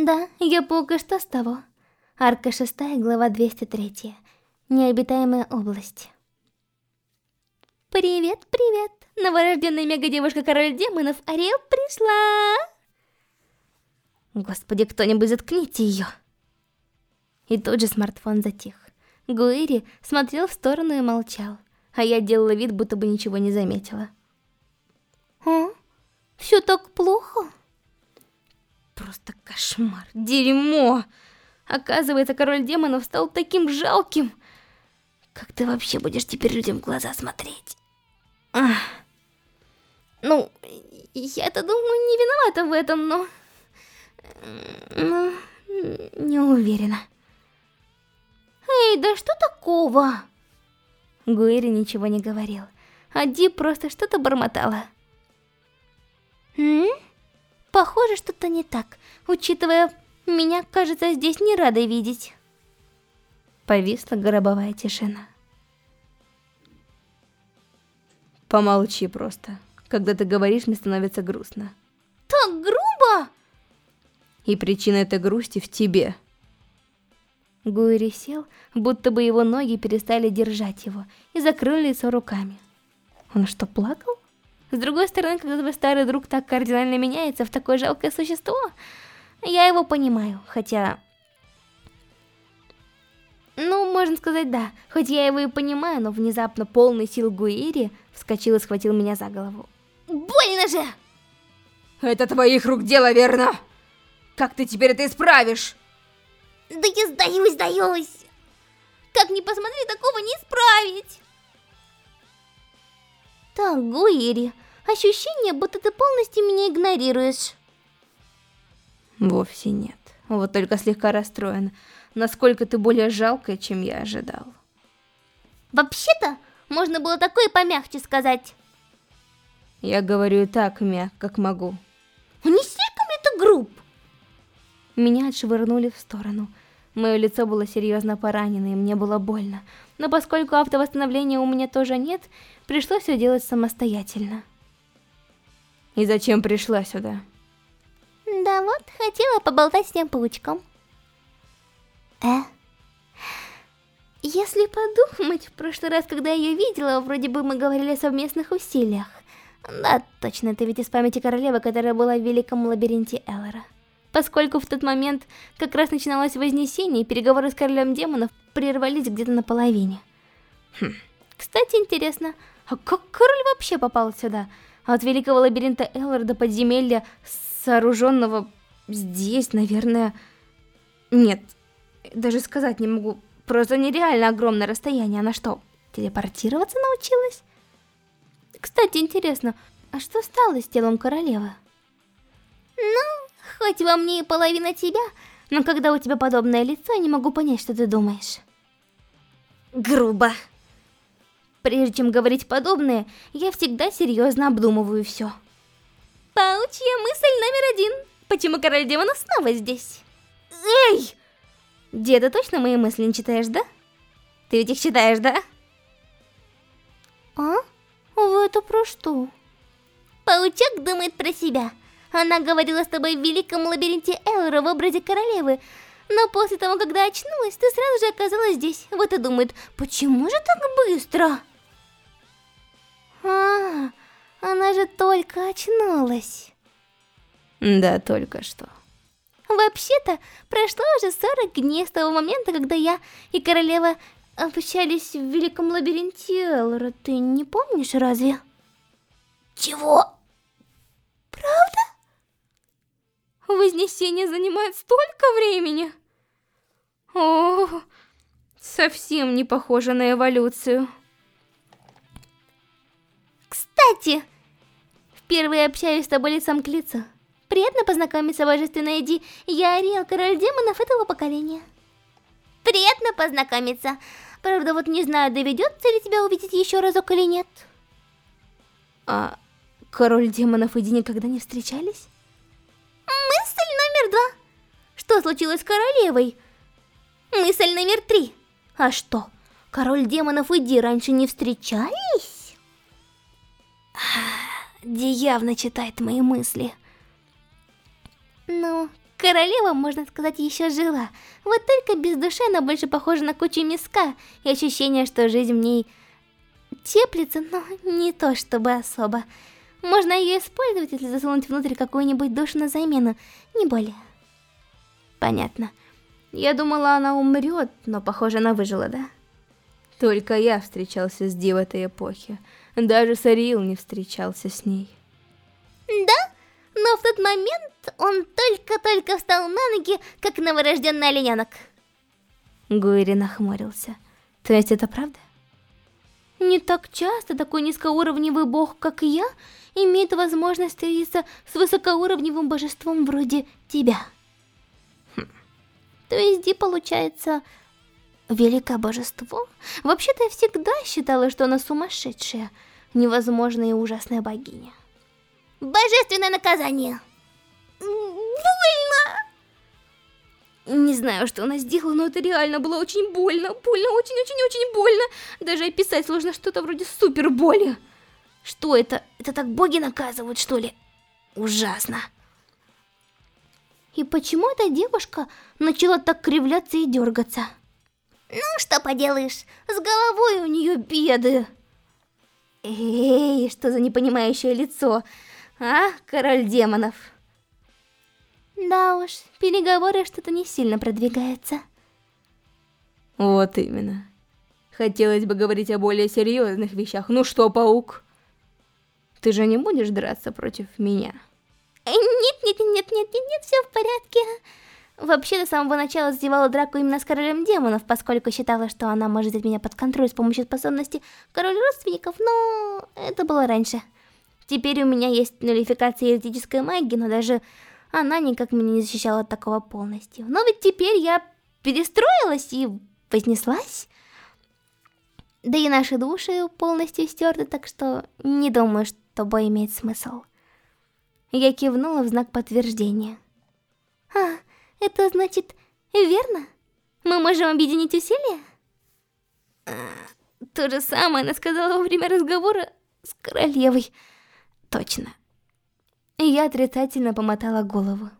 Да, я паука что с того? Арка 6, глава 203. Необитаемая область. Привет, привет. Новорожденная мега-девушка-король демонов Ариэл пришла. Господи, кто-нибудь заткните ее. И тут же смартфон затих. Гуэри смотрел в сторону и молчал, а я делала вид, будто бы ничего не заметила. А? Все так плохо? Просто кошмар, дерьмо! Оказывается, король демонов стал таким жалким. Как ты вообще будешь теперь людям в глаза смотреть? Ах. Ну, я-то думаю, не виновата в этом, но... Ну, не уверена. Эй, да что такого? Гуэри ничего не говорил, а Ди просто что-то бормотала. М? Похоже, что-то не так, учитывая, меня, кажется, здесь не рады видеть. Повисла гробовая тишина. Помолчи просто. Когда ты говоришь, мне становится грустно. Так грубо! И причина этой грусти в тебе. Гуэри сел, будто бы его ноги перестали держать его, и закрыл лицо руками. Он что, плакал? С другой стороны, когда твой старый друг так кардинально меняется в такое жалкое существо, я его понимаю, хотя... Ну, можно сказать, да. Хоть я его и понимаю, но внезапно полный сил Гуири вскочил и схватил меня за голову. Больно же! Это твоих рук дело, верно? Как ты теперь это исправишь? Да я сдаюсь, сдаюсь! Как ни посмотри, такого не исправить! Так, Гуири, ощущение, будто ты полностью меня игнорируешь. Вовсе нет. Вот только слегка расстроен. Насколько ты более жалкая, чем я ожидал. Вообще-то, можно было такое помягче сказать. Я говорю и так мягко, как могу. Не слишком ли ты груб? Меня отшвырнули в сторону. Мое лицо было серьезно поранено, и мне было больно. Но поскольку автовосстановления у меня тоже нет, пришлось все делать самостоятельно. И зачем пришла сюда? Да вот, хотела поболтать с тем паучком. Э? Если подумать, в прошлый раз, когда я ее видела, вроде бы мы говорили о совместных усилиях. Да, точно, это ведь из памяти королевы, которая была в великом лабиринте Эллора. Поскольку в тот момент как раз начиналось Вознесение, и переговоры с королем демонов прервались где-то наполовине. Хм. Кстати, интересно, а как король вообще попал сюда? От великого лабиринта Эллора до подземелья, сооруженного здесь, наверное... Нет, даже сказать не могу. Просто нереально огромное расстояние. Она что, телепортироваться научилась? Кстати, интересно, а что стало с телом королевы? Ну, хоть во мне и половина тебя, но когда у тебя подобное лицо, я не могу понять, что ты думаешь. Грубо. Прежде чем говорить подобное, я всегда серьезно обдумываю все. Паучья мысль номер один. Почему король демонов снова здесь? Эй! Деда, точно мои мысли не читаешь, да? Ты ведь их читаешь, да? А? Вы это про что? Паучок думает про себя. Она говорила с тобой в великом лабиринте Эллора в образе королевы. Но после того, когда очнулась, ты сразу же оказалась здесь. Вот и думает, почему же так быстро? А, она же только очнулась. Да, только что. Вообще-то, прошло уже 40 дней с того момента, когда я и королева общались в великом лабиринте Эллора. Ты не помнишь, разве? Чего? Правда? Вознесение занимает столько времени? О, совсем не похоже на эволюцию. Кстати, впервые общаюсь с тобой лицом к лицу. Приятно познакомиться, божественная Ди. Я Ариэл, король демонов этого поколения. Приятно познакомиться. Правда, вот не знаю, доведется ли тебя увидеть еще разок или нет. А король демонов и Ди никогда не встречались? Что случилось с королевой? Мысль номер три. А что, король демонов и Ди раньше не встречались? Ди явно читает мои мысли. Ну, Королева, можно сказать, еще жила. Вот только без души она больше похожа на кучу миска, и ощущение, что жизнь в ней теплится, но не то чтобы особо. Можно ее использовать, если засунуть внутрь какую-нибудь душу на замену, не более. Понятно. Я думала, она умрет, но похоже, она выжила, да? Только я встречался с Ди в этой эпохе. Даже Сарил не встречался с ней. Да? Но в тот момент он только-только встал на ноги, как новорожденный олененок. Гуири нахмурился. То есть это правда? Не так часто такой низкоуровневый бог, как я, имеет возможность встретиться с высокоуровневым божеством вроде тебя. То есть Ди получается великое божество? Вообще-то я всегда считала, что она сумасшедшая, невозможная и ужасная богиня. Божественное наказание. Больно! Не знаю, что она сделала, но это реально было очень больно. Больно, очень-очень-очень больно. Даже описать сложно что-то вроде супер боли. Что это? Это так боги наказывают, что ли? Ужасно. И почему эта девушка начала так кривляться и дергаться? Ну, что поделаешь, с головой у нее беды. Эй, что за непонимающее лицо, а, король демонов? Да уж, переговоры что-то не сильно продвигаются. Вот именно. Хотелось бы говорить о более серьезных вещах. Ну что, паук? Ты же не будешь драться против меня? Нет, нет, нет, нет, нет, нет, все в порядке. Вообще, до самого начала сделала драку именно с королем демонов, поскольку считала, что она может взять меня под контроль с помощью способности король родственников, но это было раньше. Теперь у меня есть нулификация еретической магии, но даже она никак меня не защищала от такого полностью. Но ведь теперь я перестроилась и вознеслась. Да и наши души полностью стерты, так что не думаю, что бой имеет смысл. Я кивнула в знак подтверждения. А, это значит, верно? Мы можем объединить усилия? А, то же самое она сказала во время разговора с королевой. Точно. Я отрицательно помотала голову.